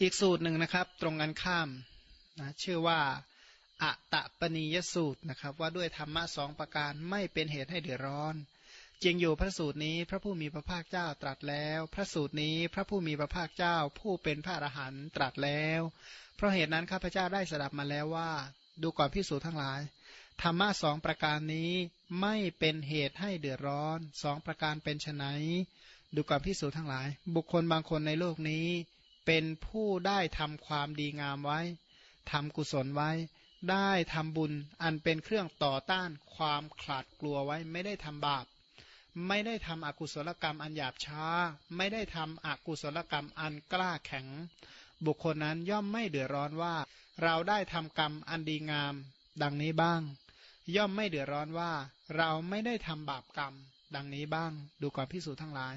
อีกสูตรหนึ่งนะครับ ตรงกันข้ามนะชื่อว่าอะตะปณียสูตรนะครับ ว่าด้วยธรรมะสองประการไม่เป็นเหตุให้เดือดร้อนจริงอยู่พระสูตรนี้พระผู้มีพระภาคเจ้าตรัสแล้ว พระสูตรนี้พระผู้มีพระภาคเจ้าผู้เป็นพระอรหันต์ตรัสแล้ว เพราะเหตุนั้นข้าพเจ้าได้สดับมาแล้วว่า ดูก่อนพิสูจน์ทั้งหลายธรรมะสองประการนี้ไม่เป็นเหตุให้เดือดร้อนสองประการเป็นไนดูก่อนพิสูจน์ทั้งหลาย บุคคลบางคนในโลกนี้ เป็นผู้ได้ทำความดีงามไว้ทำกุศลไว้ ได้ทำบุญอันเป็นเครื่องต่อต้านความขลาดกลัวไว้ ไม่ได้ทำบาป ไม่ได้ทำอกุศลกรรมอันหยาบช้า ไม่ได้ทำอกุศลกรรมอันกล้าแข็ง บุคคลนั้นย่อมไม่เดือดร้อนว่า เราได้ทำกรรมอันดีงาม ดังนี้บ้าง ย่อมไม่เดือดร้อนว่า เราไม่ได้ทำบาปกรรม ดังนี้บ้าง ดูก่อนพิสูจน์ทั้งหลาย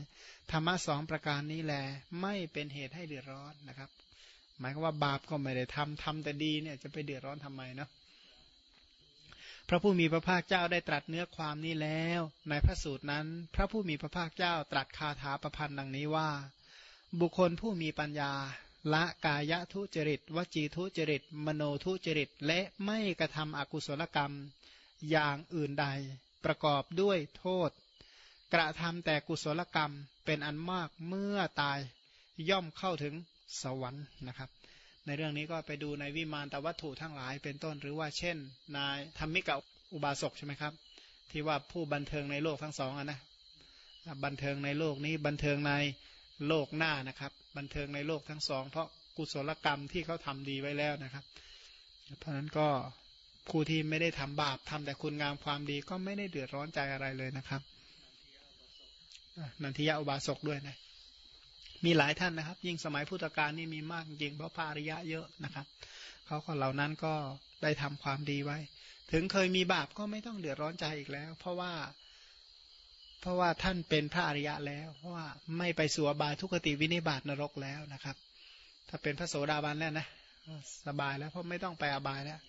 ธรรมะสองประการนี้แล ไม่เป็นเหตุให้เดือดร้อนนะครับ หมายความว่าบาปก็ไม่ได้ทำทำแต่ดีเนี่ยจะไปเดือดร้อนทำไมเนาะพระผู้มีพระภาคเจ้าได้ตรัสเนื้อความนี้แล้ว ในพระสูตรนั้น พระผู้มีพระภาคเจ้าตรัสคาถาประพันธ์ดังนี้ว่า บุคคลผู้มีปัญญาละกายทุจริต วจีทุจริต มโนทุจริต และไม่กระทำอกุศลกรรมอย่างอื่นใด ประกอบด้วยโทษ กระทำแต่กุศลกรรมเป็นอันมากเมื่อตายย่อมเข้าถึงสวรรค์นะครับ ในเรื่องนี้ก็ไปดูในวิมานตวัตถุทั้งหลายเป็นต้นหรือว่าเช่น นายธรรมิกะอุบาสกใช่ไหมครับ ที่ว่าผู้บันเทิงในโลกทั้งสองนะบันเทิงในโลกนี้บันเทิงในโลกหน้านะครับ บันเทิงในโลกทั้งสอง เพราะกุศลกรรมที่เขาทำดีไว้แล้วนะครับ เพราะฉะนั้นก็ผู้ที่ไม่ได้ทำบาปทำแต่คุณงามความดีก็ไม่ได้เดือดร้อนใจอะไรเลยนะครับ นันทิยาอุบาสกด้วยนะ มีหลายท่านนะครับ ยิ่งสมัยพุทธกาลนี่มีมากจริงเพราะภาริยะเยอะนะครับเขาคนเหล่านั้นก็ได้ทำความดีไว้ ถึงเคยมีบาปก็ไม่ต้องเดือดร้อนใจอีกแล้ว เพราะว่า เพราะว่าท่านเป็นพระอริยะแล้ว เพราะว่าไม่ไปสู่บายทุกติวินิบาตนรกแล้วนะครับ ถ้าเป็นพระโสดาบันแล้วนะสบายแล้วเพราะไม่ต้องไปอบายแล้ว